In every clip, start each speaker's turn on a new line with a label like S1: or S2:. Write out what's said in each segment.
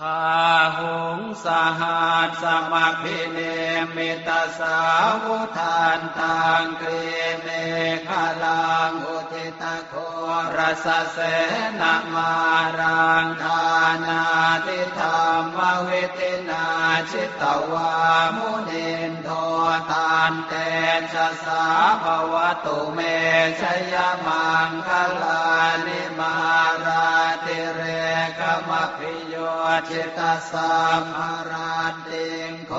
S1: พาหงสหัสสมัพิเนมิตาสาวุทานตังเกรเนฆาลังอุทิตโค รสเสนามารังทานาทิธรรมเวิตินาชิตวามุนินโทตานเตชะสาภวตุเมชยมังคลานิมาราติเรกมพิโยจิตสัมภราติงโค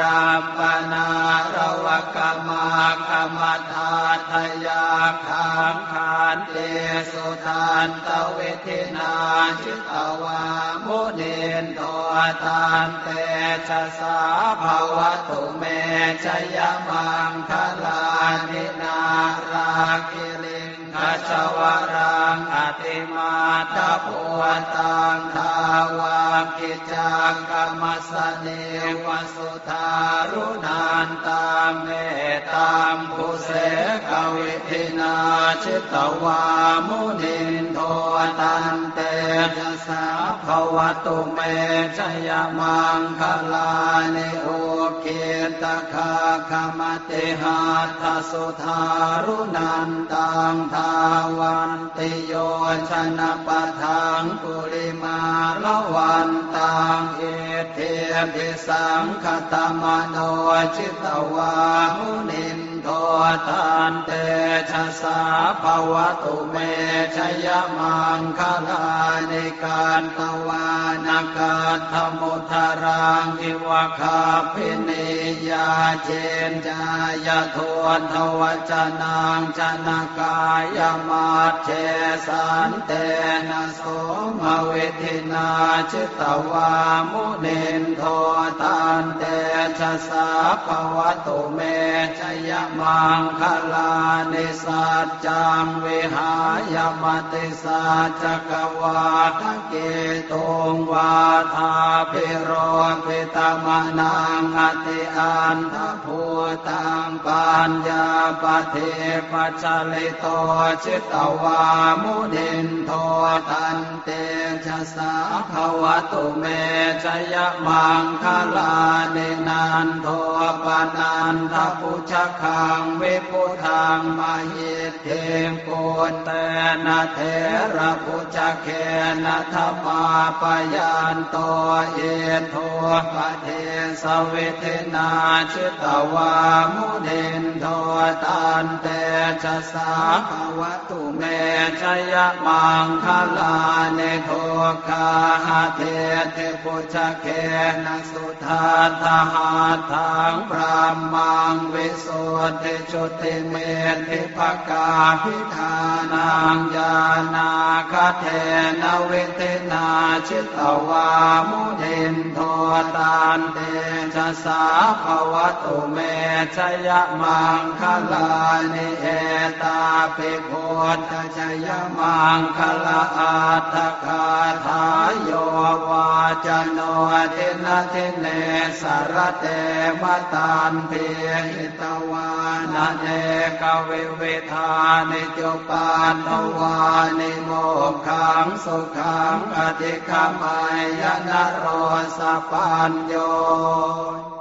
S1: รามปนารวกมากมทาทยาขังขานเตสทานตเวทินาจิตวามุนินโททานเตชะสาภาวตุเมชยมังคลานินาราคิลิงขจวรังอติมาตะปวตังทาวากิจังกรรมสเนวสุธารุนันตามเมตามภูเส วิทินาชิตวามุนินโทตันเตจะสาภวตุเมชยมังคลานิโอเกตคาคมติหาทสุธารุนันตังทาวันติโยชนะปะทังกุลิมาละวันตังเอเทปิสังคตมโนจิตวามุนินโททานเตชะสาภวตุเมชยมังคลานิกัตวานะ กัฏฐมุทรังอิวะ คัพภินียา จิญจายะ ทุฏฐวจนัง ชนกายมัชเฌ สันเตนะโสมวิธินาชิตวามุนินโทตันเต ชสาภวตุเมชยมังคลานิสัจจังวิหายมติสัจกวาทเกตุงวาทาภิโรปิตมนังอติอันทภูตังปัญญาปเทปัจลิโตชิตวามุนินโทตันเตชะสาภวตุเมชยมังคลานิ นันโทปนันทภุชคังวิพุธัง มหิทธิง ปุตเตนะเถรภุชเคนะ ทมาปยันโต อิทธูปเทสวิธินาชิตวามุนินโทตันเตชสาภวตุเมชยมังคลานิ ทุคคาหทิฏฐิภุชเคนะสุทัฏฐหัตถังพรัหมังวิสุทธิชุติมิทธิพกาภิธานังญาณาคเทนะ วิธินาชิตวามุนินโทตันเตชสาภวตุเมชยมังคลานิเอตาปิโพธชยมังคลาอัตถคาทายโย จโนเทนะเทเนสารเตมตันเพีหิตวานาเนกเวเวทานิจุปานวานิโมขังสุขังอธิคมายนโรสปัญโย